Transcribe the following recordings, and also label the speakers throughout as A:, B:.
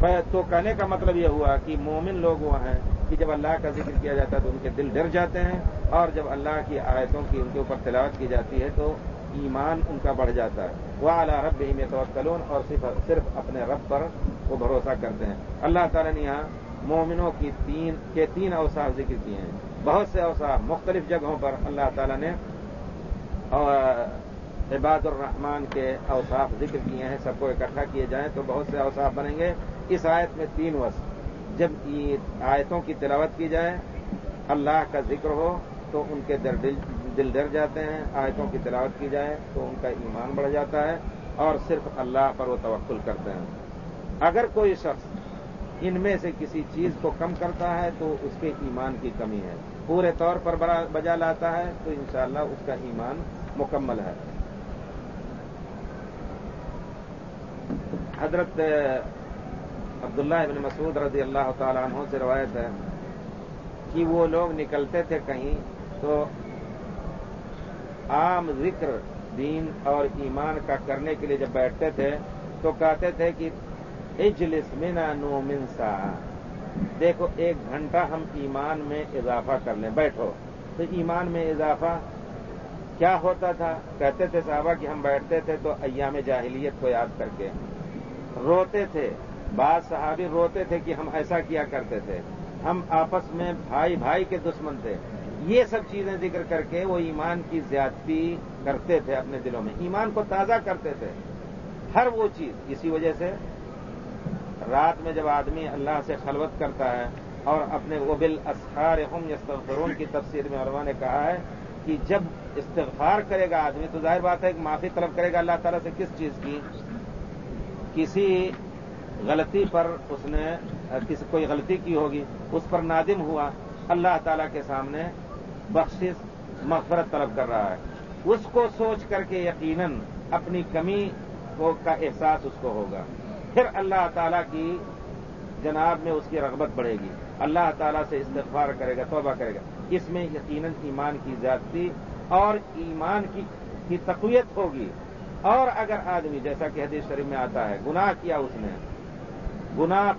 A: تو کہنے کا مطلب یہ ہوا کہ مومن لوگ وہ ہیں کہ جب اللہ کا ذکر کیا جاتا ہے تو ان کے دل ڈر جاتے ہیں اور جب اللہ کی آیتوں کی ان کے اوپر تلاوت کی جاتی ہے تو ایمان ان کا بڑھ جاتا ہے۔ وہ اعلیٰ رب ہی میں توکلون اور صرف صرف اپنے رب پر وہ بھروسہ کرتے ہیں۔ اللہ تعالیٰ نے یہاں مومنوں کی تین کے تین اوساف ذکر کیے ہیں۔ بہت سے اوساف مختلف جگہوں پر اللہ تعالیٰ نے عباد الرحمان کے اوساف ذکر کیے ہیں۔ سب کو اکٹھا کیے جائیں تو بہت سے اوساف بنیں گے۔ اس آیت میں تین وس جب آیتوں کی تلاوت کی جائے، اللہ کا ذکر ہو تو ان کے در دل دل ڈر جاتے ہیں۔ آیتوں کی تلاوت کی جائے تو ان کا ایمان بڑھ جاتا ہے اور صرف اللہ پر وہ توقل کرتے ہیں۔ اگر کوئی شخص ان میں سے کسی چیز کو کم کرتا ہے تو اس کے ایمان کی کمی ہے۔ پورے طور پر بجا لاتا ہے تو انشاءاللہ اس کا ایمان مکمل ہے۔ حضرت عبداللہ ابن مسعود رضی اللہ تعالیٰ عنہ سے روایت ہے کہ وہ لوگ نکلتے تھے کہیں تو عام ذکر دین اور ایمان کا کرنے کے لیے جب بیٹھتے تھے تو کہتے تھے کہ اجلس منا نو منسا دیکھو، ایک گھنٹہ ہم ایمان میں اضافہ کر لیں۔ بیٹھو۔ تو ایمان میں اضافہ کیا ہوتا تھا؟ کہتے تھے صحابہ کہ ہم بیٹھتے تھے تو ایام جاہلیت کو یاد کر کے۔ روتے تھے۔ بعض صحابی روتے تھے کہ ہم ایسا کیا کرتے تھے۔ ہم آپس میں بھائی بھائی کے دشمن تھے۔ یہ سب چیزیں ذکر کر کے وہ ایمان کی زیادتی کرتے تھے اپنے دلوں میں۔ ایمان کو تازہ کرتے تھے۔ ہر وہ چیز۔ اسی وجہ سے رات میں جب آدمی اللہ سے خلوت کرتا ہے اور اپنے وبل اسخار ہم یستغفرون کی تفسیر میں علماء نے کہا ہے کہ جب استغفار کرے گا آدمی تو ظاہر بات ہے کہ معافی طلب کرے گا اللہ تعالیٰ سے کس چیز کی؟ کسی غلطی پر اس نے کسی کوئی غلطی کی ہوگی، اس پر نادم ہوا، اللہ تعالی کے سامنے بخشش، مغفرت طلب کر رہا ہے۔ اس کو سوچ کر کے یقیناً اپنی کمی کا احساس اس کو ہوگا۔ پھر اللہ تعالی کی جناب میں اس کی رغبت بڑھے گی۔ اللہ تعالیٰ سے استغفار کرے گا، توبہ کرے گا۔ اس میں یقیناً ایمان کی زیادتی اور ایمان کی تقویت ہوگی۔ اور اگر آدمی، جیسا کہ حدیث شریف میں آتا ہے، گناہ کیا اس نے گناہ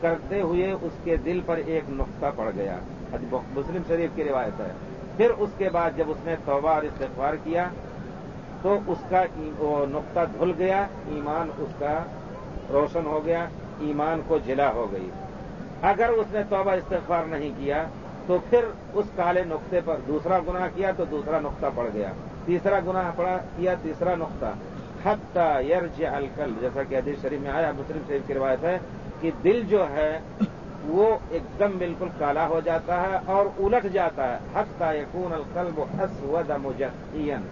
A: کرتے ہوئے اس کے دل پر ایک نقطہ پڑ گیا۔ مسلم شریف کی روایت ہے۔ پھر اس کے بعد جب اس نے توبہ اور استغفار کیا، تو اس کا نقطہ دھل گیا، ایمان اس کا روشن ہو گیا، ایمان کو جلا ہو گئی۔ اگر اس نے توبہ استغفار نہیں کیا، تو پھر اس کالے نقطے پر دوسرا گناہ کیا، تو دوسرا نقطہ پڑ گیا۔ تیسرا گناہ پڑا، کیا تیسرا نقطہ؟ حتی یرج الکل جیسا کہ حدیث شریف میں آیا، مسلم شریف کی روایت ہے کہ دل جو ہے، وہ ایک دم بالکل کالا ہو جاتا ہے اور الٹ جاتا ہے. حتی یکون القلب اسود مجین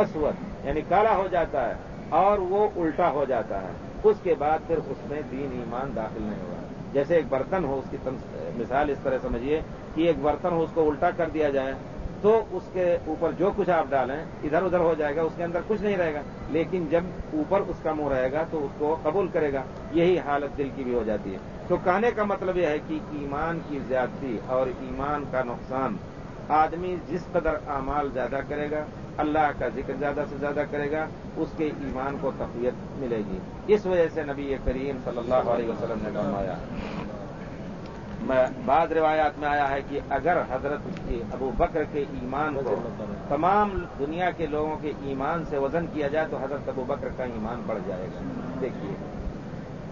A: اسود یعنی کالا ہو جاتا ہے اور وہ الٹا ہو جاتا ہے. اس کے بعد پھر اس میں دین ایمان داخل نہیں ہوا. جیسے ایک برتن ہو، اس کی مثال اس طرح سمجھیے کہ ایک برتن ہو، اس کو الٹا کر دیا جائے تو اس کے اوپر جو کچھ آپ ڈالیں، ادھر ادھر ہو جائے گا، اس کے اندر کچھ نہیں رہے گا۔ لیکن جب اوپر اس کا منہ رہے گا تو اس کو قبول کرے گا۔ یہی حالت دل کی بھی ہو جاتی ہے۔ تو کہنے کا مطلب یہ ہے کہ ایمان کی زیادتی اور ایمان کا نقصان آدمی جس قدر اعمال زیادہ کرے گا، اللہ کا ذکر زیادہ سے زیادہ کرے گا، اس کے ایمان کو تقویت ملے گی۔ اس وجہ سے نبی کریم صلی اللہ علیہ وسلم نے فرمایا بعض روایات میں آیا ہے کہ اگر حضرت ابو بکر کے ایمان کو تمام دنیا کے لوگوں کے ایمان سے وزن کیا جائے تو حضرت ابو بکر کا ایمان بڑھ جائے گا۔ دیکھیے۔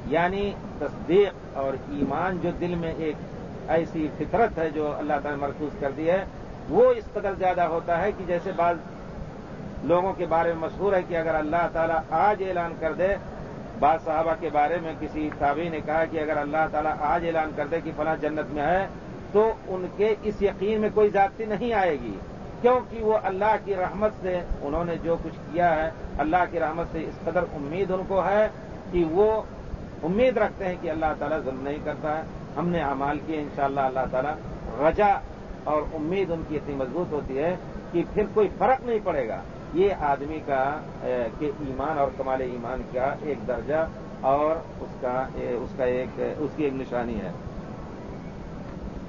A: یعنی تصدیق اور ایمان جو دل میں ایک ایسی فطرت ہے جو اللہ تعالی مرکوز کر دی ہے وہ اس قدر زیادہ ہوتا ہے کہ جیسے بعض لوگوں کے بارے میں مشہور ہے کہ اگر اللہ تعالیٰ آج اعلان کر دے بعض صحابہ کے بارے میں کسی تابعی نے کہا کہ اگر اللہ تعالیٰ آج اعلان کر دے کہ فلاں جنت میں ہے، تو ان کے اس یقین میں کوئی ذاتی نہیں آئے گی۔ کیونکہ وہ اللہ کی رحمت سے، انہوں نے جو کچھ کیا ہے، اللہ کی رحمت سے اس قدر امید ان کو ہے کہ وہ امید رکھتے ہیں کہ اللہ تعالیٰ ظلم نہیں کرتا ہے۔ ہم نے امال کیے ان شاء اللہ اللہ تعالیٰ رجا اور امید ان کی اتنی مضبوط ہوتی ہے کہ پھر کوئی فرق نہیں پڑے گا۔ یہ آدمی کا کہ ایمان اور کمال ایمان کا ایک درجہ اور اس کا اس کا ایک، اس کی ایک نشانی ہے۔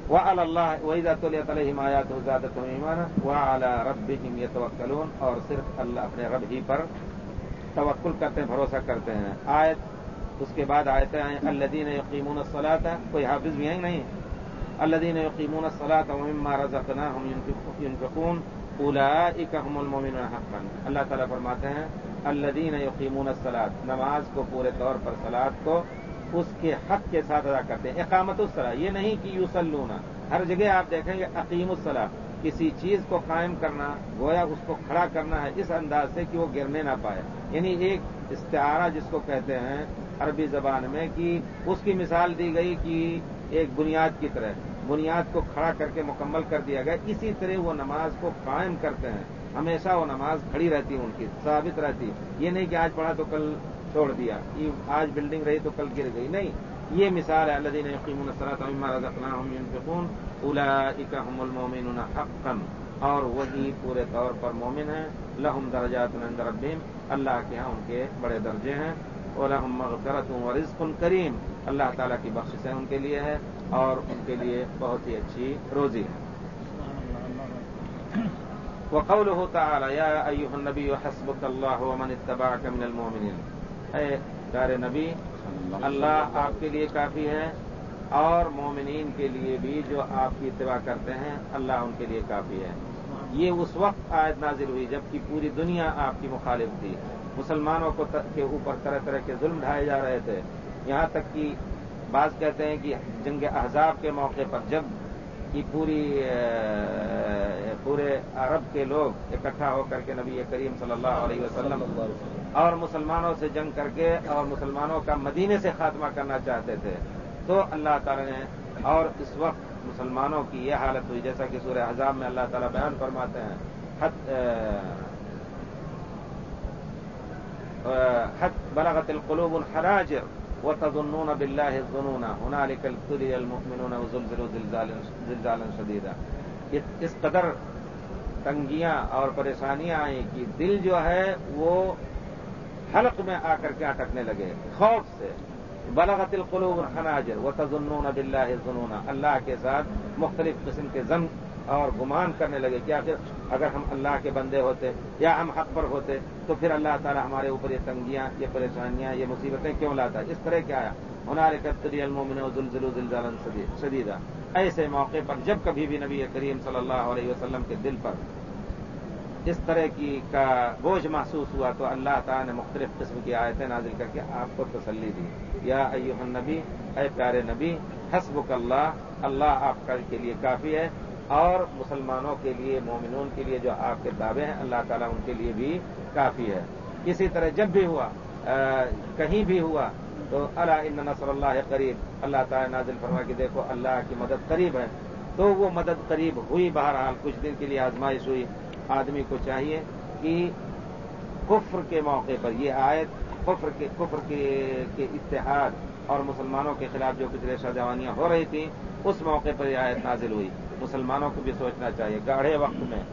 A: وہ اللہ وہی ذات علیہ حمایات زیادہ ایمان وہ اعلیٰ رب یتوکلون اور صرف اللہ اپنے رب ہی پر توکل کرتے ہیں، بھروسہ کرتے ہیں۔ آیت، اس کے بعد آئے ہیں الدین یقیمون الصلاۃ کوئی حافظ بھی ہیں نہیں؟ الدین یقیمون الصلاۃ مما رزقناهم ينفقون اولئک هم المؤمنون حقا۔ اللہ تعالیٰ فرماتے ہیں الدین یقیمون الصلاۃ نماز کو پورے طور پر سلاد کو اس کے حق کے ساتھ ادا کرتے ہیں۔ اقامت الصلاح یہ نہیں کہ یوسلونا ہر جگہ آپ دیکھیں گے عقیم الصلاح کسی چیز کو قائم کرنا، گویا اس کو کھڑا کرنا ہے اس انداز سے کہ وہ گرنے نہ پائے۔ یعنی ایک استعارہ جس کو کہتے ہیں عربی زبان میں کہ اس کی مثال دی گئی کہ ایک بنیاد کی طرح۔ بنیاد کو کھڑا کر کے مکمل کر دیا گیا۔ اسی طرح وہ نماز کو قائم کرتے ہیں۔ ہمیشہ وہ نماز کھڑی رہتی ان کی ثابت رہتی یہ نہیں کہ آج پڑھا تو کل چھوڑ دیا آج بلڈنگ رہی تو کل گر گئی۔ نہیں، یہ مثال ہے اللہ یقین اکم المومن حقا۔ اور وہی پورے طور پر مومن ہیں۔ لہم درجات ربیم اللہ کے ہاں ان کے بڑے درجے ہیں۔ اور ہم مغفرت ہوں رزق کریم۔ اللہ تعالیٰ کی بخش ہے ان کے لیے ہے۔ اور ان کے لیے بہت ہی اچھی روزی ہے۔ وقول ہوتا النبی، حسبک اللہ ومن اتباعك من المؤمنین۔ اے پیارے نبی، اللہ آپ کے لیے کافی ہے اور مومنین کے لیے بھی جو آپ کی اتباع کرتے ہیں، اللہ ان کے لیے کافی ہے۔ یہ اس وقت آیت نازل ہوئی جبکہ پوری دنیا آپ کی مخالف تھی۔ مسلمانوں کو کے اوپر طرح طرح کے ظلم ڈھائے جا رہے تھے۔ یہاں تک کہ بعض کہتے ہیں کہ جنگ احزاب کے موقع پر جب کی پوری پورے عرب کے لوگ اکٹھا ہو کر کے نبی کریم صلی اللہ علیہ وسلم اور مسلمانوں سے جنگ کر کے اور مسلمانوں کا مدینے سے خاتمہ کرنا چاہتے تھے، تو اللہ تعالی نے اور اس وقت مسلمانوں کی یہ حالت ہوئی، جیسا کہ سورہ حضاب میں اللہ تعالیٰ بیان فرماتے ہیں حد بلغت القلوب الحراجر۔ وتظنون بالله الظنون. هنالك ابتلي المؤمنون وزلزلوا زلزالا شديدا. اس قدر تنگیاں اور پریشانیاں آئیں کہ دل جو ہے وہ حلق میں آ کر کے اٹکنے لگے؟ خوف سے. بلغت القلوب الحناجر وتظنون بالله الظنون. اللہ کے ساتھ مختلف قسم کے زن اور گمان کرنے لگے کہ آخر اگر ہم اللہ کے بندے ہوتے یا ہم حق پر ہوتے تو پھر اللہ تعالیٰ ہمارے اوپر یہ تنگیاں، یہ پریشانیاں، یہ مصیبتیں کیوں لاتا؟ اس طرح کیا آیا؟ ہمارے قطری المومن زلزل زلزال شدیدہ ایسے موقع پر جب کبھی بھی نبی کریم صلی اللہ علیہ وسلم کے دل پر اس طرح کی کا بوجھ محسوس ہوا تو اللہ تعالیٰ نے مختلف قسم کی آیتیں نازل کر کے آپ کو تسلی دی۔ یا ایوہ النبی، اے پیارے نبی، حسبک اللہ اللہ آپ کے لیے کافی ہے۔ اور مسلمانوں کے لیے، مومنون کے لیے جو آپ کے دعوے ہیں، اللہ تعالیٰ ان کے لیے بھی کافی ہے۔ اسی طرح جب بھی ہوا کہیں بھی ہوا، تو اللہ ان نصر اللہ قریب، اللہ تعالیٰ نازل فرما کے دیکھو، اللہ کی مدد قریب ہے۔ تو وہ مدد قریب ہوئی بہرحال، کچھ دن کے لیے آزمائش ہوئی۔ آدمی کو چاہیے کہ کفر کے موقع پر، یہ آیت کفر کے کفر کے اتحاد اور مسلمانوں کے خلاف جو کچھ ریشہ جوانیاں ہو رہی تھیں، اس موقع پر یہ آیت نازل ہوئی۔ مسلمانوں کو بھی سوچنا چاہیے، گاڑھے وقت میں۔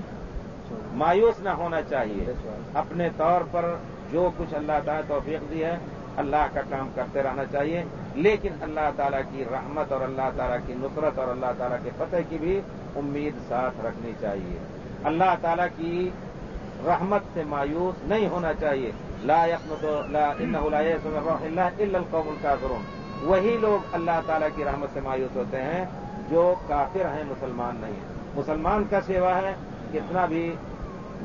A: مایوس نہ ہونا چاہیے۔ اپنے طور پر جو کچھ اللہ تعالیٰ توفیق دی ہے، اللہ کا کام کرتے رہنا چاہیے۔ لیکن اللہ تعالیٰ کی رحمت اور اللہ تعالیٰ کی نصرت اور اللہ تعالیٰ کے فتح کی بھی امید ساتھ رکھنی چاہیے۔ اللہ تعالیٰ کی رحمت سے مایوس نہیں ہونا چاہیے۔ لا القوم الكافرون وہی لوگ اللہ تعالیٰ کی رحمت سے مایوس ہوتے ہیں۔ جو کافر ہیں مسلمان نہیں مسلمان کا سیوا ہے کتنا بھی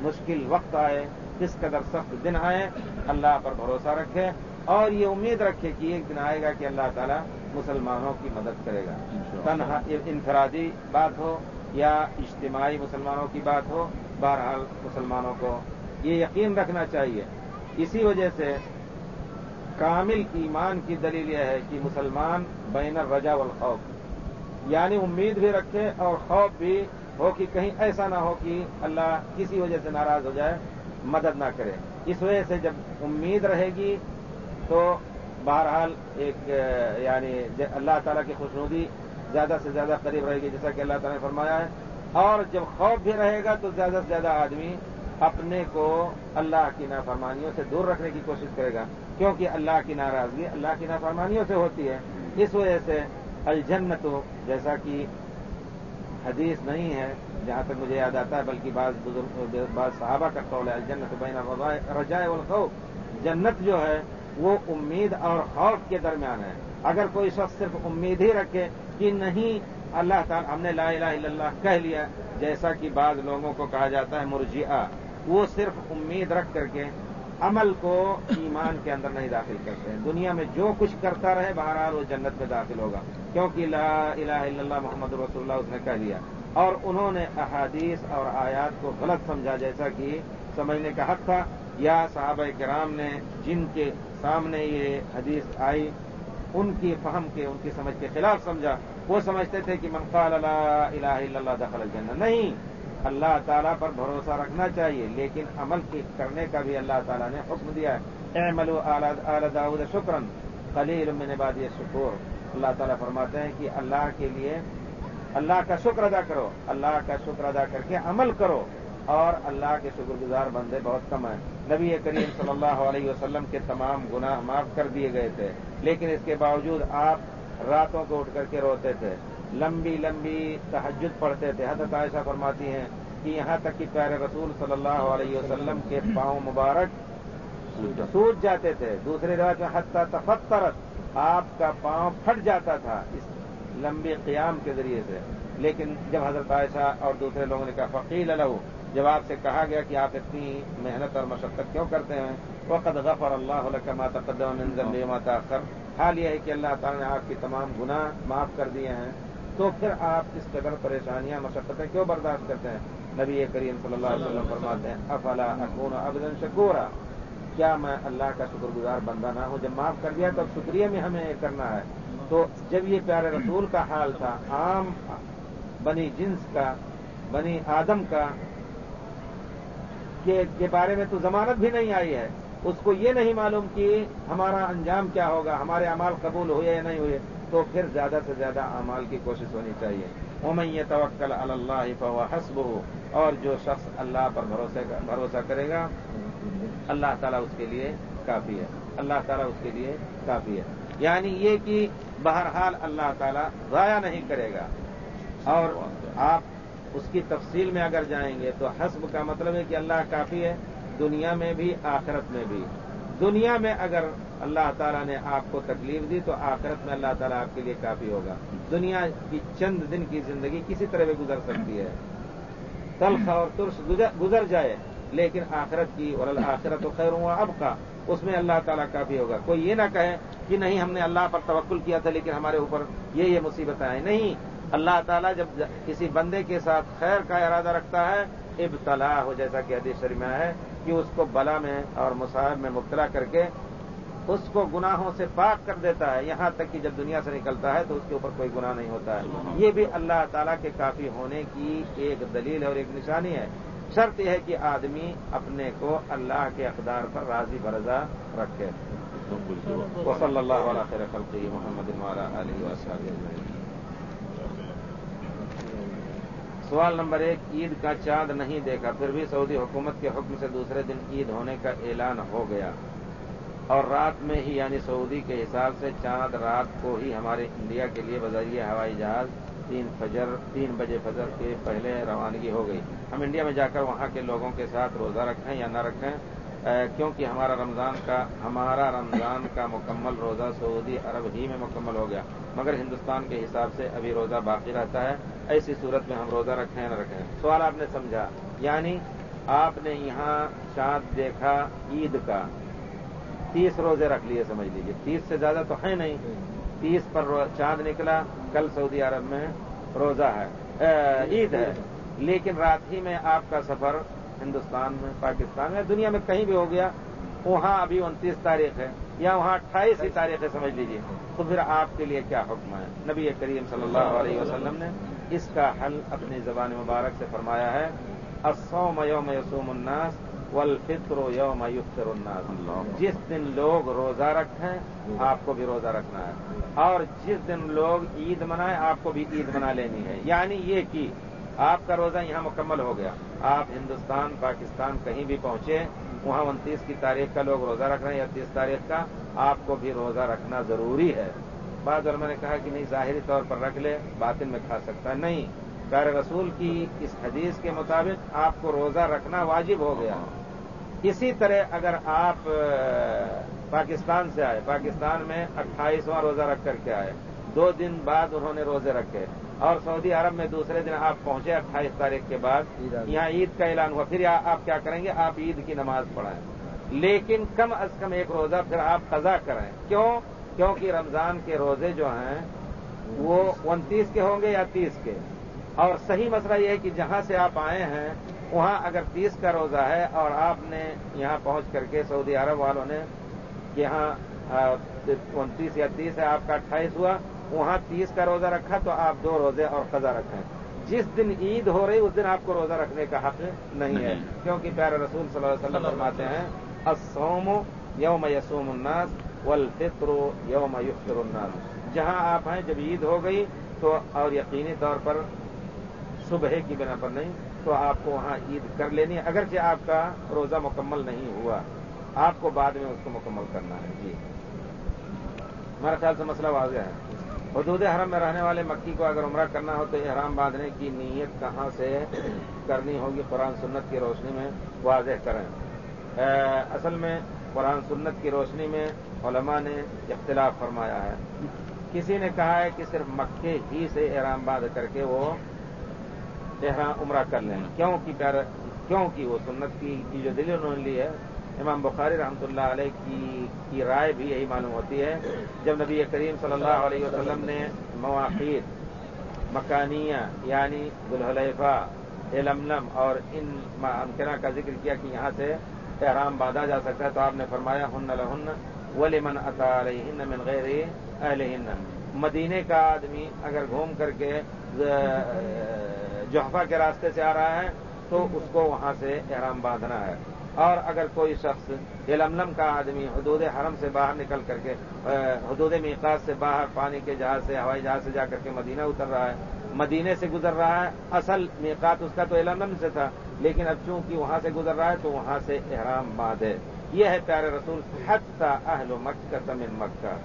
A: مشکل وقت آئے کس قدر سخت دن آئے اللہ پر بھروسہ رکھے اور یہ امید رکھے کہ ایک دن آئے گا کہ اللہ تعالیٰ مسلمانوں کی مدد کرے گا۔ تنہا انفرادی بات ہو یا اجتماعی مسلمانوں کی بات ہو بہرحال مسلمانوں کو یہ یقین رکھنا چاہیے۔ اسی وجہ سے کامل ایمان کی دلیل یہ ہے کہ مسلمان بین الرجا والخوف یعنی امید بھی رکھے اور خوف بھی ہو کہ کہیں ایسا نہ ہو کہ اللہ کسی وجہ سے ناراض ہو جائے، مدد نہ کرے۔ اس وجہ سے جب امید رہے گی تو بہرحال ایک یعنی اللہ تعالیٰ کی خوشنودی زیادہ سے زیادہ قریب رہے گی، جیسا کہ اللہ تعالیٰ نے فرمایا ہے۔ اور جب خوف بھی رہے گا تو زیادہ سے زیادہ آدمی اپنے کو اللہ کی نافرمانیوں سے دور رکھنے کی کوشش کرے گا، کیونکہ اللہ کی ناراضگی اللہ کی نافرمانیوں سے ہوتی ہے۔ اس وجہ سے الجنت، جیسا کہ حدیث نہیں ہے جہاں تک مجھے یاد آتا ہے، بلکہ بعض بزرگ، بعض صحابہ کا قول ہے، الجنت بین رجائے والخوف۔ جنت جو ہے، وہ امید اور خوف کے درمیان ہے۔ اگر کوئی شخص صرف امید ہی رکھے کہ نہیں، اللہ تعالیٰ، ہم نے لا الہ الا اللہ کہہ لیا، جیسا کہ بعض لوگوں کو کہا جاتا ہے مرجیہ وہ صرف امید رکھ کر کے عمل کو ایمان کے اندر نہیں داخل کرتے ہیں۔ دنیا میں جو کچھ کرتا رہے، بہرحال وہ جنت میں داخل ہوگا۔ کیونکہ لا الہ الا اللہ محمد رسول اللہ، اس نے کہہ دیا۔ اور انہوں نے احادیث اور آیات کو غلط سمجھا، جیسا کہ سمجھنے کا حق تھا۔ یا صحابہ کرام نے، جن کے سامنے یہ حدیث آئی، ان کی فہم کے، ان کی سمجھ کے خلاف سمجھا۔ وہ سمجھتے تھے کہ منقال اللہ الہ الا اللہ دخل الجنہ۔ نہیں اللہ تعالیٰ پر بھروسہ رکھنا چاہیے، لیکن عمل کرنے کا بھی اللہ تعالیٰ نے حکم دیا ہے۔ اعلی داود شکرن خلیل من عبادی شکور اللہ تعالیٰ فرماتے ہیں کہ اللہ کے لیے اللہ کا شکر ادا کرو۔ اللہ کا شکر ادا کر کے عمل کرو۔ اور اللہ کے شکر گزار بندے بہت کم ہیں۔ نبی کریم صلی اللہ علیہ وسلم کے تمام گناہ معاف کر دیے گئے تھے۔ لیکن اس کے باوجود آپ راتوں کو اٹھ کر کے روتے تھے۔ لمبی لمبی تحجد پڑھتے تھے۔ حضرت عائشہ فرماتی ہیں کہ یہاں تک کہ پیارے رسول صلی اللہ علیہ وسلم کے پاؤں مبارک سوٹ جاتے تھے۔ دوسری روایت میں حتیٰ تفترت آپ کا پاؤں پھٹ جاتا تھا اس لمبی قیام کے ذریعے سے۔ لیکن جب حضرت عائشہ اور دوسرے لوگوں نے کہا، فقیل الح جب آپ سے کہا گیا کہ آپ اتنی محنت اور مشقت کیوں کرتے ہیں؟ وقت غفر اللہ علیہ تقدم من ما حال یہ ہے کہ اللہ تعالیٰ نے آپ کی تمام گناہ معاف کر دیے ہیں۔ تو پھر آپ اس قدر پریشانیاں، مشقتیں کیوں برداشت کرتے ہیں؟ نبی کریم صلی اللہ علیہ وسلم فرماتے ہیں، افلا اکون ابدن شکورا؟ کیا میں اللہ کا شکر گزار بندہ نہ ہوں؟ جب معاف کر دیا تو شکریہ میں ہمیں کرنا ہے۔ تو جب یہ پیارے رسول کا حال تھا، عام بنی جنس کا، بنی آدم کا کے بارے میں تو ضمانت بھی نہیں آئی ہے۔ اس کو یہ نہیں معلوم کہ ہمارا انجام کیا ہوگا، ہمارے امال قبول ہوئے یا نہیں ہوئے۔ تو پھر زیادہ سے زیادہ اعمال کی کوشش ہونی چاہیے۔ یہ توکل اللہ فوا حسب ہو اور جو شخص اللہ پر بھروسہ کرے گا، اللہ تعالیٰ اس کے لیے کافی ہے۔ اللہ تعالیٰ اس کے لیے کافی ہے۔ یعنی یہ کہ بہرحال اللہ تعالیٰ ضائع نہیں کرے گا۔ اور آپ اس کی تفصیل میں اگر جائیں گے تو حسب کا مطلب ہے کہ اللہ کافی ہے، دنیا میں بھی، آخرت میں بھی۔ دنیا میں اگر اللہ تعالیٰ نے آپ کو تکلیف دی تو آخرت میں اللہ تعالیٰ آپ کے لیے کافی ہوگا۔ دنیا کی چند دن کی زندگی کسی طرح بھی گزر سکتی ہے۔ تلخ اور ترس گزر جائے، لیکن آخرت کی اور آخرت و خیر ہوا اب کا اس میں اللہ تعالیٰ کافی ہوگا۔ کوئی یہ نہ کہے کہ نہیں، ہم نے اللہ پر توقل کیا تھا لیکن ہمارے اوپر یہ یہ مصیبتیں آئیں نہیں، اللہ تعالیٰ جب کسی بندے کے ساتھ خیر کا ارادہ رکھتا ہے ابتلا ہو جیسا کہ حدیث شریف میں ہے کہ اس کو بلا میں اور مصاحب میں مبتلا کر کے اس کو گناہوں سے پاک کر دیتا ہے۔ یہاں تک کہ جب دنیا سے نکلتا ہے تو اس کے اوپر کوئی گناہ نہیں ہوتا ہے۔ یہ بھی اللہ تعالیٰ کے کافی ہونے کی ایک دلیل ہے اور ایک نشانی ہے۔ شرط یہ ہے کہ آدمی اپنے کو اللہ کے اقدار پر راضی برضا رکھے۔ صلی اللہ علیہ محمد علیہ وسلم سوال نمبر ایک، عید کا چاند نہیں دیکھا، پھر بھی سعودی حکومت کے حکم سے دوسرے دن عید ہونے کا اعلان ہو گیا۔ اور رات میں ہی یعنی سعودی کے حساب سے چاند رات کو ہی ہمارے انڈیا کے لیے بذریعہ ہوائی جہاز تین فجر، تین بجے فجر کے پہلے روانگی ہو گئی۔ ہم انڈیا میں جا کر وہاں کے لوگوں کے ساتھ روزہ رکھیں یا نہ رکھیں کیونکہ ہمارا رمضان کا، ہمارا رمضان کا مکمل روزہ سعودی عرب ہی میں مکمل ہو گیا۔ مگر ہندوستان کے حساب سے ابھی روزہ باقی رہتا ہے۔ ایسی صورت میں ہم روزہ رکھیں نہ رکھیں۔ سوال آپ نے سمجھا یعنی آپ نے یہاں چاند دیکھا عید کا۔ تیس روزے رکھ لیے، سمجھ لیجیے تیس سے زیادہ تو ہے نہیں۔ تیس پر چاند نکلا، کل سعودی عرب میں روزہ ہے عید ہے۔ لیکن رات ہی میں آپ کا سفر ہندوستان میں، پاکستان میں، دنیا میں کہیں بھی ہو گیا، وہاں ابھی انتیس تاریخ ہے یا وہاں اٹھائیس ہی تاریخ ہے، سمجھ لیجیے تو پھر آپ کے لیے کیا حکم ہے؟ نبی کریم صلی اللہ علیہ وسلم نے اس کا حل اپنی زبان مبارک سے فرمایا ہے اسوم یوم یسوم الناس والفطر یوم یفطر الناس۔ جس دن لوگ روزہ رکھیں آپ کو بھی روزہ رکھنا ہے۔ اور جس دن لوگ عید منائیں آپ کو بھی عید منا لینی ہے۔ یعنی یہ کہ آپ کا روزہ یہاں مکمل ہو گیا۔ آپ ہندوستان پاکستان کہیں بھی پہنچے وہاں انتیس کی تاریخ کا لوگ روزہ رکھ رہے ہیں یا تیس تاریخ کا آپ کو بھی روزہ رکھنا ضروری ہے۔ بعض میں نے کہا کہ نہیں ظاہری طور پر رکھ لے باطن میں کھا سکتا نہیں پیر رسول کی اس حدیث کے مطابق آپ کو روزہ رکھنا واجب ہو گیا۔ اسی طرح اگر آپ پاکستان سے آئے پاکستان میں اٹھائیسواں روزہ رکھ کر کے آئے دو دن بعد انہوں نے روزے رکھے اور سعودی عرب میں دوسرے دن آپ پہنچے اٹھائیس تاریخ کے بعد یہاں عید کا اعلان ہوا۔ پھر آپ کیا کریں گے؟ آپ عید کی نماز پڑھائیں۔ لیکن کم از کم ایک روزہ پھر آپ قضا کریں کیوں؟ کیونکہ رمضان کے روزے جو ہیں وہ انتیس کے ہوں گے یا تیس کے؟ اور صحیح مسئلہ یہ ہے کہ جہاں سے آپ آئے ہیں وہاں اگر تیس کا روزہ ہے اور آپ نے یہاں پہنچ کر کے سعودی عرب والوں نے یہاں انتیس یا تیس ہے آپ کا اٹھائیس ہوا وہاں تیس کا روزہ رکھا تو آپ دو روزے اور قضا رکھیں۔ جس دن عید ہو رہی اس دن آپ کو روزہ رکھنے کا حق نہیں ہے۔ کیونکہ پیارے رسول صلی اللہ علیہ وسلم فرماتے ہیں اسوم یوم یسوم الناس والفطر یوم یفطر الناس۔ جہاں آپ ہیں، جب عید ہو گئی، تو اور یقینی طور پر صبح کی بنا پر نہیں، تو آپ کو وہاں عید کر لینی ہے۔ اگرچہ آپ کا روزہ مکمل نہیں ہوا، آپ کو بعد میں اس کو مکمل کرنا ہے۔ جی۔ ہمارے خیال سے مسئلہ واضح ہے۔ حدود حرم میں رہنے والے مکی کو اگر عمرہ کرنا ہو تو احرام باندھنے کی نیت کہاں سے کرنی ہوگی؟ قرآن سنت کی روشنی میں واضح کریں۔ اصل میں قرآن سنت کی روشنی میں علماء نے اختلاف فرمایا ہے۔ کسی نے کہا ہے کہ صرف مکے ہی سے احرام باندھ کر کے وہ احرام عمرہ کر لیں۔ کیوں کی کیوں کی وہ سنت کی جو دل انہوں نے لی ہے، امام بخاری رحمۃ اللہ علیہ کی کی رائے بھی یہی معلوم ہوتی ہے۔ جب نبی کریم صلی اللہ علیہ وسلم نے مواقع مکانیہ یعنی دلحلیفہ علملم اور ان امکنہ کا ذکر کیا کہ یہاں سے احرام باندھا جا سکتا ہے تو آپ نے فرمایا، ہن لہن ولیمن عطا علیہن من غیر اہلہن مدینے کا آدمی اگر گھوم کر کے جوحفہ کے راستے سے آ رہا ہے تو اس کو وہاں سے احرام باندھنا ہے۔ اور اگر کوئی شخص یلملم کا آدمی حدود حرم سے باہر نکل کر کے حدود میقات سے باہر پانی کے جہاز سے، ہوائی جہاز سے جا کر کے مدینہ اتر رہا ہے مدینے سے گزر رہا ہے، اصل میقات اس کا تو یلملم سے تھا۔ لیکن اب چونکہ وہاں سے گزر رہا ہے تو وہاں سے احرام باندھے یہ ہے پیارے رسول حتہ اہل و مکہ تمن مکہ۔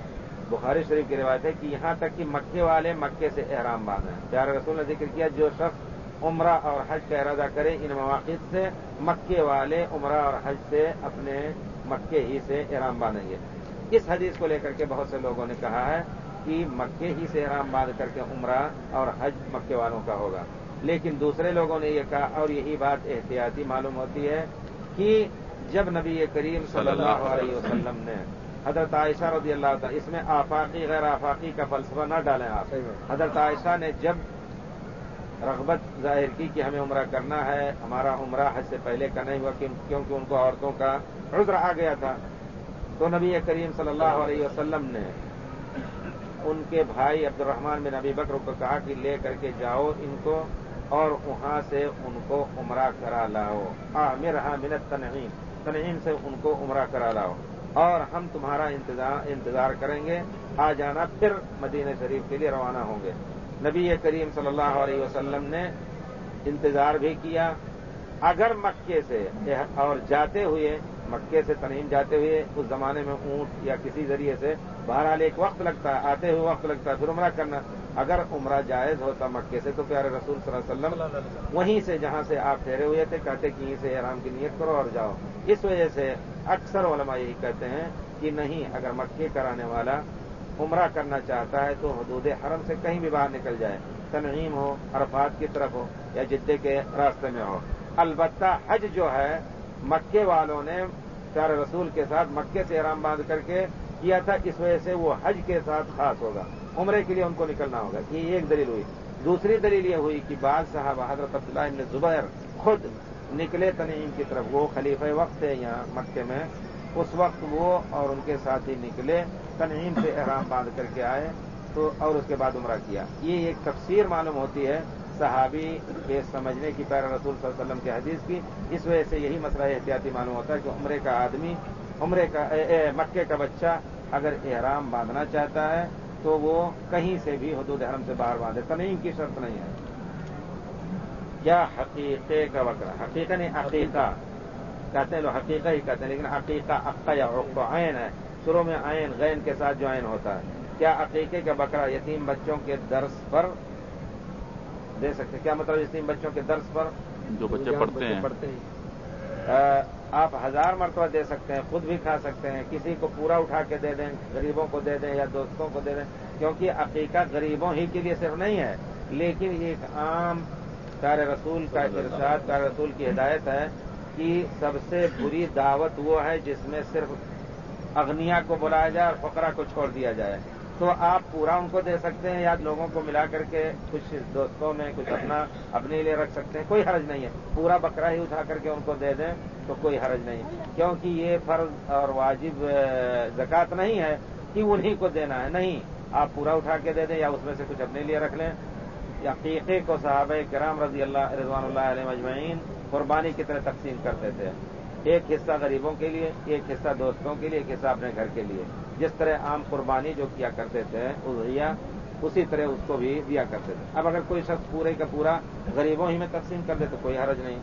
A: بخاری شریف کی روایت ہے کہ یہاں تک کہ مکے والے مکے سے احرام باندھیں پیارے رسول نے ذکر کیا جو شخص عمرہ اور حج کا ارادہ کرے ان مواقع سے مکے والے عمرہ اور حج سے اپنے مکے ہی سے احرام باندھیں گے اس حدیث کو لے کر کے بہت سے لوگوں نے کہا ہے کہ مکے ہی سے احرام باندھ کر کے عمرہ اور حج مکے والوں کا ہوگا۔ لیکن دوسرے لوگوں نے یہ کہا اور یہی بات احتیاطی معلوم ہوتی ہے کہ جب نبی کریم صلی اللہ علیہ وسلم۔ نے حضرت عائشہ رضی اللہ تعالیٰ اس میں آفاقی غیر آفاقی کا فلسفہ نہ ڈالیں آپ۔ حضرت عائشہ نے جب رغبت ظاہر کی کہ ہمیں عمرہ کرنا ہے ہمارا عمرہ حج سے پہلے کا نہیں ہوا کیونکہ ان کو عورتوں کا عذر آ گیا تھا۔ تو نبی کریم صلی اللہ علیہ وسلم نے ان کے بھائی عبد الرحمان بن نبی بکر کو کہا کہ لے کر کے جاؤ ان کو اور وہاں سے ان کو عمرہ کرا لاؤ۔ عامر منت تنعیم تنعیم سے ان کو عمرہ کرا لاؤ۔ اور ہم تمہارا انتظار کریں گے۔ آ جانا پھر مدینہ شریف کے لیے روانہ ہوں گے۔ نبی کریم صلی اللہ علیہ وسلم نے انتظار بھی کیا۔ اگر مکے سے اور جاتے ہوئے مکے سے تنیم جاتے ہوئے اس زمانے میں اونٹ یا کسی ذریعے سے بہرحال ایک وقت لگتا ہے آتے ہوئے وقت لگتا ہے، پھر عمرہ کرنا۔ اگر عمرہ جائز ہوتا مکے سے تو پیارے رسول صلی اللہ علیہ وسلم وہیں سے جہاں سے آپ ٹھہرے ہوئے تھے کہتے کہ یہیں سے آرام کی نیت کرو اور جاؤ۔ اس وجہ سے اکثر علماء یہی کہتے ہیں کہ نہیں اگر مکے کرانے والا عمرہ کرنا چاہتا ہے تو حدود حرم سے کہیں بھی باہر نکل جائے۔ تنعیم ہو عرفات کی طرف ہو یا جدے کے راستے میں ہو۔ البتہ حج جو ہے مکے والوں نے چار رسول کے ساتھ مکے سے احرام باندھ کر کے کیا تھا اس وجہ سے وہ حج کے ساتھ خاص ہوگا۔ عمرے کے لیے ان کو نکلنا ہوگا یہ ایک دلیل ہوئی۔ دوسری دلیل یہ ہوئی کہ بعض صاحب حضرت عبداللہ نے زبیر خود نکلے تنعیم کی طرف۔ وہ خلیفہ وقت ہے یہاں مکے میں۔ اس وقت وہ اور ان کے ساتھی نکلے، تنعیم سے احرام باندھ کر کے آئے تو اور اس کے بعد عمرہ کیا۔ یہ ایک تفسیر معلوم ہوتی ہے صحابی کے سمجھنے کی پیر رسول صلی اللہ علیہ وسلم کے حدیث کی۔ اس وجہ سے یہی مسئلہ احتیاطی معلوم ہوتا ہے کہ عمرے کا آدمی، عمرے کا مکے کا بچہ اگر احرام باندھنا چاہتا ہے تو وہ کہیں سے بھی حدود حرم سے باہر باندھے تنعیم کی شرط نہیں ہے۔ کیا حقیقے کا وقت حقیقہ نہیں عقیقہ کہتے ہیں لوگ حقیقہ ہی کہتے ہیں لیکن عقیقہ عقہ یا عین ہے۔ شروع میں آئین غین کے ساتھ جو آئین ہوتا ہے۔ کیا عقیقے کا بکرا یتیم بچوں کے درس پر دے سکتے؟ کیا مطلب یتیم بچوں کے درس پر؟
B: جو بچے پڑھتے ہیں۔
A: پڑھتے ہیں۔ آپ ہزار مرتبہ دے سکتے ہیں خود بھی کھا سکتے ہیں کسی کو پورا اٹھا کے دے دیں غریبوں کو دے دیں یا دوستوں کو دے دیں کیونکہ عقیقہ غریبوں ہی کے لیے صرف نہیں ہے لیکن ایک عام پیارے رسول کا ارشاد پیارے رسول کی ہدایت ہے کہ سب سے بری دعوت وہ ہے جس میں صرف اغنیا کو بلایا جائے اور فقرا کو چھوڑ دیا جائے۔ تو آپ پورا ان کو دے سکتے ہیں یا لوگوں کو ملا کر کے کچھ دوستوں میں کچھ اپنا اپنے لیے رکھ سکتے ہیں، کوئی حرج نہیں ہے۔ پورا بکرا ہی اٹھا کر کے ان کو دے دیں تو کوئی حرج نہیں کیونکہ یہ فرض اور واجب زکوٰۃ نہیں ہے کہ انہیں کو دینا ہے۔ نہیں، آپ پورا اٹھا کے دے دیں یا اس میں سے کچھ اپنے لیے رکھ لیں۔ یا قیقے کو صحابہ کرام رضی اللہ، رضوان اللہ علیہ مجمعین قربانی کی طرح تقسیم کرتے تھے ایک حصہ غریبوں کے لیے، ایک حصہ دوستوں کے لیے، ایک حصہ اپنے گھر کے لیے۔ جس طرح عام قربانی جو کیا کرتے تھے اضحیہ اسی طرح اس کو بھی دیا کرتے تھے۔ اب اگر کوئی شخص پورے کا پورا غریبوں ہی میں تقسیم کر دے تو کوئی حرج نہیں۔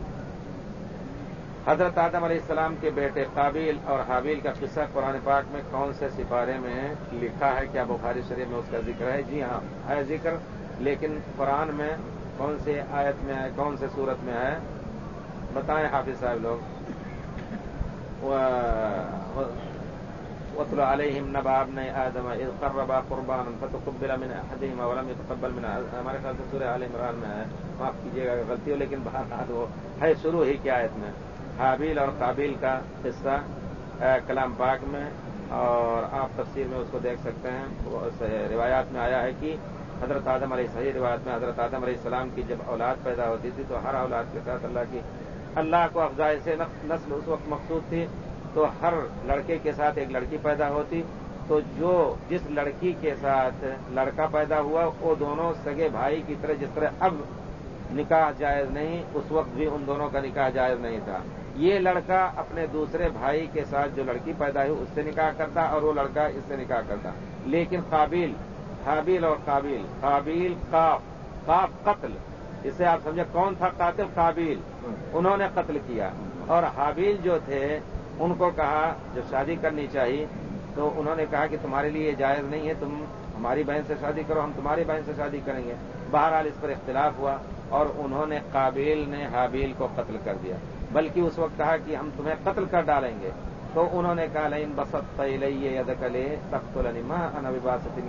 A: حضرت آدم علیہ السلام کے بیٹے قابل اور حابیل کا قصہ قرآن پاک میں کون سے سپارے میں لکھا ہے؟ کیا بخاری شریف میں اس کا ذکر ہے؟ جی ہاں ہے ذکر، لیکن قرآن میں کون سے آیت میں ہے، کون سے صورت میں ہے؟ بتائیں حافظ صاحب لوگ۔ وطل علیہم نباب نے آدم قربا قربان فتقبل من احدہم ولم يتقبل من ہمارے خیال سے سورہ عال عمران میں ہے. معاف کیجیے گا، غلطی ہو، لیکن بہرحال وہ ہے، شروع ہی کی آیت میں. حابیل اور قابل کا حصہ کلام پاک میں، اور آپ تفسیر میں اس کو دیکھ سکتے ہیں. روایات میں آیا ہے کہ حضرت آدم علیہ، صحیح روایت میں حضرت آدم علیہ السلام کی جب اولاد پیدا ہوتی تھی، تو ہر اولاد کے ساتھ اللہ کی، اللہ کو افزائش سے نسل اس وقت مقصود تھی تو ہر لڑکے کے ساتھ ایک لڑکی پیدا ہوتی تو جو جس لڑکی کے ساتھ لڑکا پیدا ہوا وہ دونوں سگے بھائی کی طرح جس طرح اب نکاح جائز نہیں اس وقت بھی ان دونوں کا نکاح جائز نہیں تھا۔ یہ لڑکا اپنے دوسرے بھائی کے ساتھ جو لڑکی پیدا ہوئی اس سے نکاح کرتا اور وہ لڑکا اس سے نکاح کرتا۔ لیکن قابل حابیل اور قابل قابل قاف قاف قتل۔ اسے آپ سمجھے کون تھا قاتل؟ قابل انہوں نے قتل کیا۔ اور حابیل جو تھے ان کو کہا، جب شادی کرنی چاہیے تو انہوں نے کہا کہ تمہارے لیے جائز نہیں ہے، تم ہماری بہن سے شادی کرو، ہم تمہاری بہن سے شادی کریں گے۔ بہرحال اس پر اختلاف ہوا اور انہوں نے قابل نے حابیل کو قتل کر دیا۔ بلکہ اس وقت کہا کہ ہم تمہیں قتل کر ڈالیں گے۔ تو انہوں نے کہا لین بست ید کلے تخت الما انباست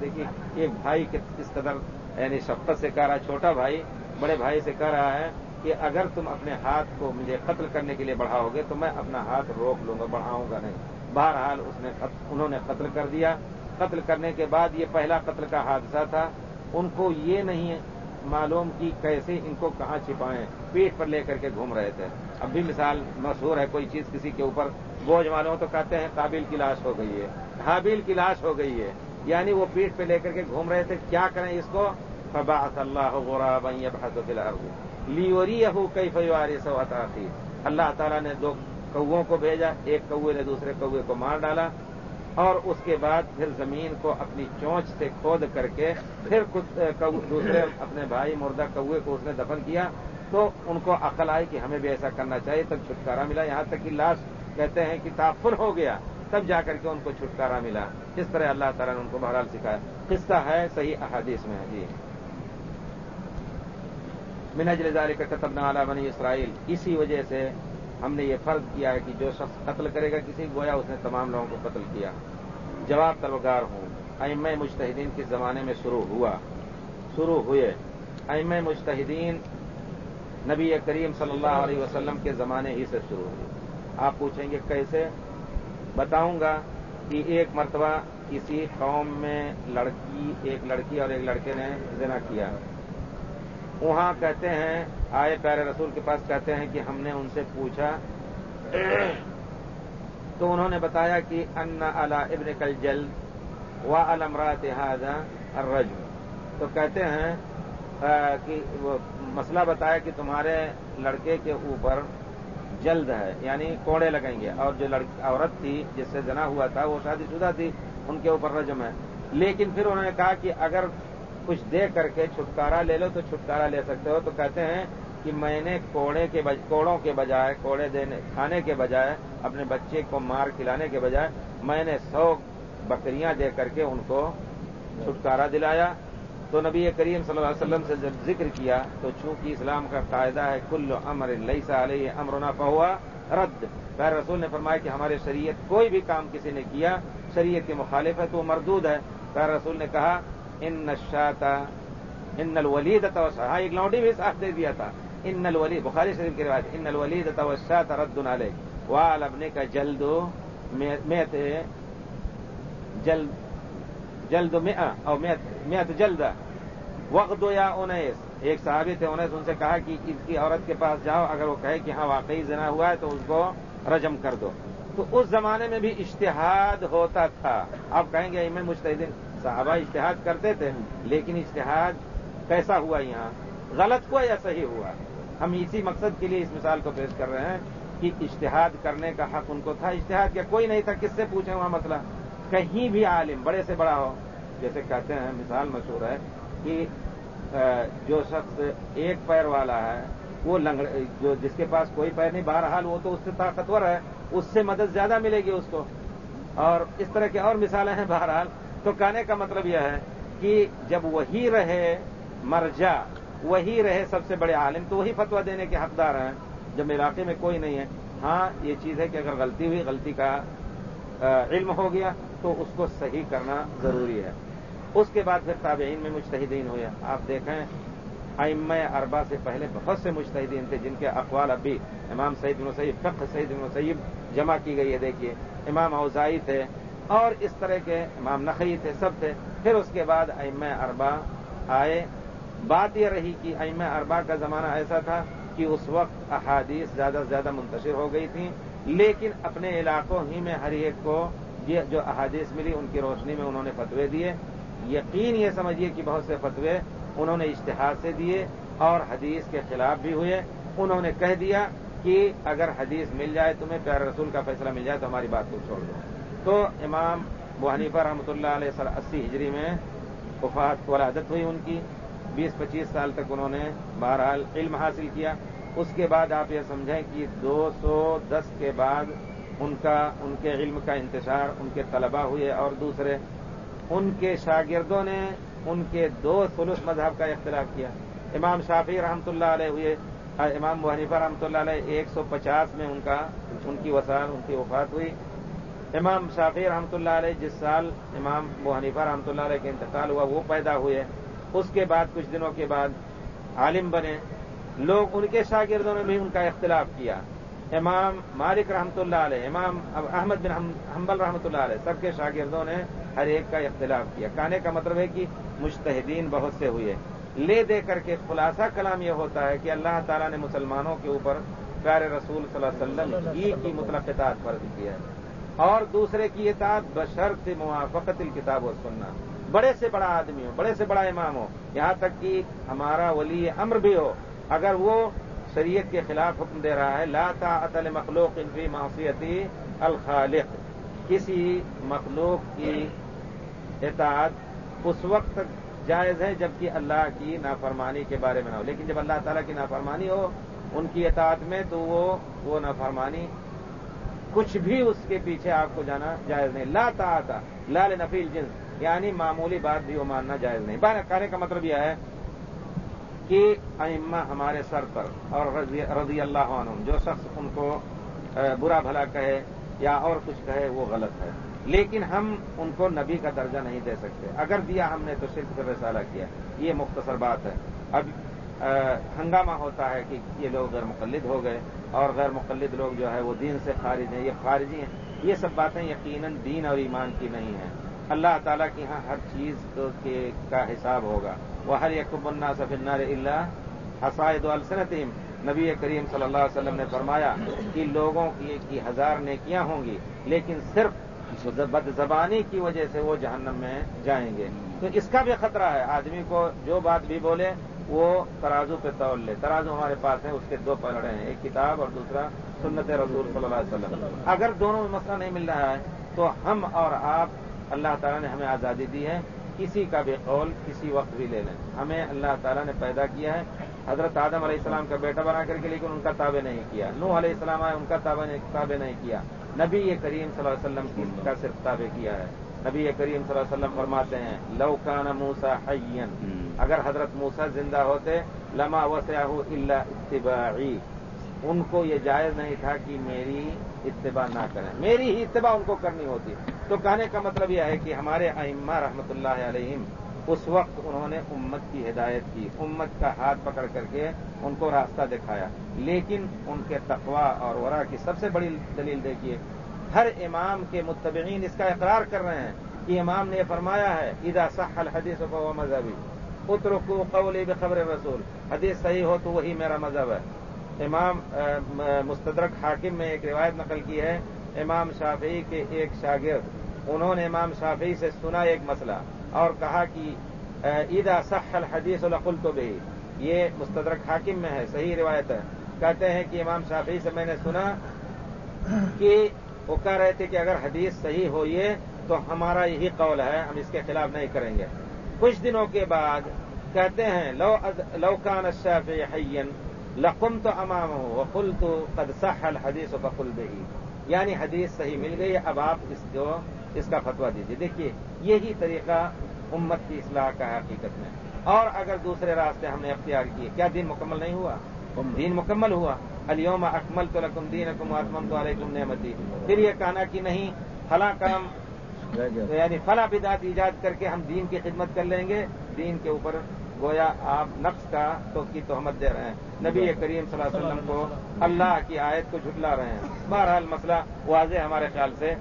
A: دیکھیے ایک بھائی اس قدر یعنی شفقت سے کہہ رہا ہے، چھوٹا بھائی، بڑے بھائی سے کہہ رہا ہے کہ اگر تم اپنے ہاتھ کو مجھے قتل کرنے کے لیے بڑھاؤ گے تو میں اپنا ہاتھ روک لوں گا، بڑھاؤں گا نہیں۔ بہرحال اس نے انہوں نے قتل کر دیا۔ قتل کرنے کے بعد یہ پہلا قتل کا حادثہ تھا۔ ان کو یہ نہیں معلوم کہ کیسے ان کو کہاں چھپائیں پیٹ پر لے کر کے گھوم رہے تھے۔ اب بھی مثال مشہور ہے، کوئی چیز کسی کے اوپر بوجھ معلوم تو کہتے ہیں قابل کی لاش ہو گئی ہے۔ حابیل کی لاش ہو گئی ہے۔ یعنی وہ پیٹ پہ لے کر کے گھوم رہے تھے۔ کیا کریں اس کو؟ فبا اللہ غورا بھائی لیوری ہو کئی فیواری سو تھی اللہ تعالیٰ نے دو کووں کو بھیجا، ایک کوے نے دوسرے کوے کو مار ڈالا، اور اس کے بعد پھر زمین کو اپنی چونچ سے کھود کر کے پھر دوسرے اپنے بھائی مردہ کوے کو اس نے دفن کیا۔ تو ان کو عقل آئی کہ ہمیں بھی ایسا کرنا چاہیے، تب چھٹکارا ملا۔ یہاں تک کہ لاش کہتے ہیں کہ تاثر ہو گیا، تب جا کر کے ان کو چھٹکارا ملا۔ اس طرح اللہ تعالیٰ نے ان کو بہرحال سکھایا۔ قصہ ہے صحیح احادیث میں جی۔ منجل ظال کا علی بنی اسرائیل اسی وجہ سے ہم نے یہ فرض کیا ہے کہ جو شخص قتل کرے گا کسی، گویا اس نے تمام لوگوں کو قتل کیا۔ جواب طلبگار ہوں۔ ام مشتحدین کے زمانے میں شروع ہوا۔ شروع ہوئے۔ ام مشتحدین نبی کریم صلی اللہ علیہ وسلم کے زمانے ہی سے شروع ہوئے۔ آپ پوچھیں گے کیسے؟ بتاؤں گا کہ ایک مرتبہ کسی قوم میں لڑکی، ایک لڑکی اور ایک لڑکے نے زنا کیا۔ وہاں کہتے ہیں، آئے پیارے رسول کے پاس کہتے ہیں کہ ہم نے ان سے پوچھا، تو انہوں نے بتایا کہ ان الا ابن کل جلد و المرات الرج تو کہتے ہیں کہ وہ مسئلہ بتایا کہ تمہارے لڑکے کے اوپر جلد ہے یعنی کوڑے لگیں گے۔ اور جو عورت تھی، جس سے جنا ہوا تھا، وہ شادی شدہ تھی، ان کے اوپر رجم ہے۔ لیکن پھر انہوں نے کہا کہ اگر کچھ دے کر کے چھٹکارا لے لو تو چھٹکارا لے سکتے ہو۔ تو کہتے ہیں کہ میں نے کوڑے کے بج... کوڑوں کے بجائے، کوڑے دینے، کھانے کے بجائے، اپنے بچے کو مار کھلانے کے بجائے میں نے سو بکریاں دے کر کے ان کو چھٹکارا دلایا۔ تو نبی کریم صلی اللہ علیہ وسلم سے جب ذکر کیا تو چونکہ اسلام کا قاعدہ ہے، کل امر لئی علیہ امرنا پہوا رد۔ پیر رسول نے فرمایا کہ ہمارے شریعت کوئی بھی کام کسی نے کیا، شریعت کے مخالف ہے تو وہ مردود ہے۔ پیر رسول نے کہا ان نشاتا ان الولید ہاں ایک لوڈی بھی ساتھ دے دیا تھا ان الولید بخاری شریف کی روایت ان نل الولید توشات رد نالے وال ابنے کا جلد جلد جلد اور میت جلد وقت یا انیس ایک صحابی تھے انہیں ان سے کہا کہ اس کی عورت کے پاس جاؤ، اگر وہ کہے کہ ہاں واقعی زنا ہوا ہے تو اس کو رجم کر دو. تو اس زمانے میں بھی اشتہاد ہوتا تھا. آپ کہیں گے میں مشتحدین صحابہ اشتہاد کرتے تھے لیکن اشتہاد کیسا ہوا یہاں؟ غلط ہوا یا صحیح ہوا؟ ہم اسی مقصد کے لیے اس مثال کو پیش کر رہے ہیں کہ اشتہاد کرنے کا حق ان کو تھا۔ اشتہاد کیا کوئی نہیں تھا، کس سے پوچھیں وہاں مسئلہ؟ کہیں بھی عالم، بڑے سے بڑا ہو۔ جیسے کہتے ہیں، مثال مشہور ہے کہ جو شخص ایک پیر والا ہے، وہ لنگڑ جو جس کے پاس کوئی پیر نہیں، بہرحال وہ تو اس سے طاقتور ہے، اس سے مدد زیادہ ملے گی اس کو۔ اور اس طرح کی اور مثالیں ہیں بہرحال۔ تو کہنے کا مطلب یہ ہے کہ جب وہی رہے مرجا وہی رہے سب سے بڑے عالم، تو وہی فتوا دینے کے حقدار ہیں، جب علاقے میں کوئی نہیں ہے۔ ہاں یہ چیز ہے کہ اگر غلطی ہوئی، غلطی کا علم ہو گیا، تو اس کو صحیح کرنا ضروری ہے۔ اس کے بعد پھر تابعین میں مشتحدین ہوئے۔ آپ دیکھیں ام اربا سے پہلے بہت سے مشتحدین تھے، جن کے اقوال ابھی امام سعید بن سعید فخ سعید بن سعید جمع کی گئی ہے۔ دیکھیے، امام اوزائی تھے اور اس طرح کے امام نقی تھے، سب تھے۔ پھر اس کے بعد ام اربا آئے۔ بات یہ رہی کہ ام اربا کا زمانہ ایسا تھا کہ اس وقت احادیث زیادہ سے زیادہ منتشر ہو گئی تھیں، لیکن اپنے علاقوں ہی میں ہر ایک کو یہ جو احادیث ملی، ان کی روشنی میں انہوں نے فتوے دیے۔ یقین یہ سمجھیے کہ بہت سے فتوے انہوں نے اشتہار سے دیے اور حدیث کے خلاف بھی ہوئے۔ انہوں نے کہہ دیا کہ اگر حدیث مل جائے، تمہیں پیار رسول کا فیصلہ مل جائے تو ہماری بات کو چھوڑ دو۔ تو امام حنیفہ رحمۃ اللہ علیہ سر اسی ہجری میں وفات ولادت ہوئی ان کی، بیس پچیس سال تک انہوں نے بہرحال علم حاصل کیا۔ اس کے بعد آپ یہ سمجھیں کہ دو سو دس کے بعد ان کا، ان کے علم کا انتشار، ان کے طلبہ ہوئے اور دوسرے۔ ان کے شاگردوں نے ان کے دو سلوس مذہب کا اختلاف کیا۔ امام شافی رحمۃ اللہ علیہ ہوئے، امام محنیفہ رحمۃ اللہ علیہ ایک سو پچاس میں ان کا، ان کی وسان ان کی وفات ہوئی۔ امام شافی رحمۃ اللہ علیہ جس سال امام محنیفہ رحمۃ اللہ علیہ کا انتقال ہوا وہ پیدا ہوئے۔ اس کے بعد کچھ دنوں کے بعد عالم بنے۔ لوگ ان کے شاگردوں نے بھی ان کا اختلاف کیا۔ امام مالک رحمۃ اللہ علیہ، امام احمد بن حنبل رحمۃ اللہ علیہ، سب کے شاگردوں نے ہر ایک کا اختلاف کیا۔ کہنے کا مطلب ہے کہ مشتحدین بہت سے ہوئے۔ لے دے کر کے خلاصہ کلام یہ ہوتا ہے کہ اللہ تعالیٰ نے مسلمانوں کے اوپر پیار رسول صلی اللہ علیہ وسلم کی کی مطلب فرض کیا ہے۔ اور دوسرے کی اطاعت بشرط موافقت الکتاب و سننا بڑے سے بڑا آدمی ہو، بڑے سے بڑا امام ہو، یہاں تک کہ ہمارا ولی امر بھی ہو۔ اگر وہ شریعت کے خلاف حکم دے رہا ہے، لا طاعت مخلوق انفی معصیتی الخالق۔ کسی مخلوق کی اطاعت اس وقت تک جائز ہے جبکہ اللہ کی نافرمانی کے بارے میں نہ ہو۔ لیکن جب اللہ تعالیٰ کی نافرمانی ہو، ان کی اطاعت میں تو وہ وہ نافرمانی کچھ بھی اس کے پیچھے آپ کو جانا جائز نہیں۔ لا تا لال نفیل جنس یعنی معمولی بات بھی وہ ماننا جائز نہیں۔ کہنے کا مطلب یہ ہے کہ ائمہ ہمارے سر پر اور رضی اللہ عنہ جو شخص ان کو برا بھلا کہے یا اور کچھ کہے، وہ غلط ہے۔ لیکن ہم ان کو نبی کا درجہ نہیں دے سکتے۔ اگر دیا ہم نے تو صرف رسالہ کیا۔ یہ مختصر بات ہے۔ اب ہنگامہ ہوتا ہے کہ یہ لوگ غیر مقلد ہو گئے اور غیر مقلد لوگ جو ہے وہ دین سے خارج ہیں، یہ خارجی ہیں۔ یہ سب باتیں یقیناً دین اور ایمان کی نہیں ہیں۔ اللہ تعالیٰ کی یہاں ہر چیز کے کا حساب ہوگا۔ وہ ہر یقب اللہ صف اللہ حسائد السنتیم نبی کریم صلی اللہ علیہ وسلم نے فرمایا کہ لوگوں کی ہزار نیکیاں ہوں گی، لیکن صرف بد زبانی کی وجہ سے وہ جہنم میں جائیں گے۔ تو اس کا بھی خطرہ ہے۔ آدمی کو جو بات بھی بولے وہ ترازو پہ تول لے ترازو ہمارے پاس ہے اس کے دو پلڑے ہیں، ایک کتاب اور دوسرا سنت رسول صلی اللہ علیہ وسلم۔ اگر دونوں میں مسئلہ نہیں مل رہا ہے، تو ہم اور آپ، اللہ تعالیٰ نے ہمیں آزادی دی ہے۔ کسی کا بھی قول کسی وقت بھی لے لیں۔ ہمیں اللہ تعالیٰ نے پیدا کیا ہے۔ حضرت آدم علیہ السلام کا بیٹا بنا کر کے، لیکن ان کا تابع نہیں کیا۔ نو علیہ السلام آئے، ان کا تابع نہیں کیا۔ نبی کریم صلی اللہ علیہ وسلم کی کا صرف تابع کیا ہے۔ نبی کریم صلی اللہ علیہ وسلم فرماتے ہیں لوکان موسا حین اگر حضرت موسا زندہ ہوتے لما وسیع اللہ اتباعی۔ ان کو یہ جائز نہیں تھا کہ میری اتباع نہ کریں۔ میری ہی اتباع ان کو کرنی ہوتی۔ تو کہنے کا مطلب یہ ہے کہ ہمارے ائمہ رحمۃ اللہ علیہم اس وقت انہوں نے امت کی ہدایت کی امت کا ہاتھ پکڑ کر کے ان کو راستہ دکھایا۔ لیکن ان کے تقوا اور ورا کی سب سے بڑی دلیل دیکھیے ہر امام کے متبعین اس کا اقرار کر رہے ہیں کہ امام نے یہ فرمایا ہے ادا صح الحدیث و مذہبی. اترکو قولی بخبر رسول حدیث صحیح ہو تو وہی میرا مذہب ہے۔ امام مستدرک حاکم میں ایک روایت نقل کی ہے، امام شافعی کے ایک شاگرد۔ انہوں نے امام شافعی سے سنا ایک مسئلہ اور کہا کہ عیدا صح الحدیث القل تو بھی یہ مستدرک حاکم میں ہے، صحیح روایت ہے۔ کہتے ہیں کہ امام شافعی سے میں نے سنا کہ وہ کہہ رہے تھے کہ اگر حدیث صحیح ہو یہ تو ہمارا یہی قول ہے ہم اس کے خلاف نہیں کریں گے۔ کچھ دنوں کے بعد کہتے ہیں لو لو کان الشافعی حین لقم تو امام ہو فل تو صح الحدیث و بقل بہی یعنی حدیث صحیح مل گئی اب آپ اس کو اس کا فتوا دیجیے دیکھیے یہی طریقہ امت کی اصلاح کا ہے حقیقت میں۔ اور اگر دوسرے راستے ہم نے اختیار کیے کیا دین مکمل نہیں ہوا؟ دین مکمل ہوا۔ علیوم اکمل تو رقم دین اکم اتمم تو علیکم نعمتی۔ پھر یہ کہنا کہ نہیں، فلاں کام یعنی فلاں بدعت ایجاد کر کے ہم دین کی خدمت کر لیں گے۔ دین کے اوپر گویا آپ نقص کا تو کی تہمت دے رہے ہیں۔ نبی کریم صلی اللہ علیہ وسلم کو اللہ کی آیت کو جھٹلا رہے ہیں۔ بہرحال مسئلہ واضح ہمارے خیال سے۔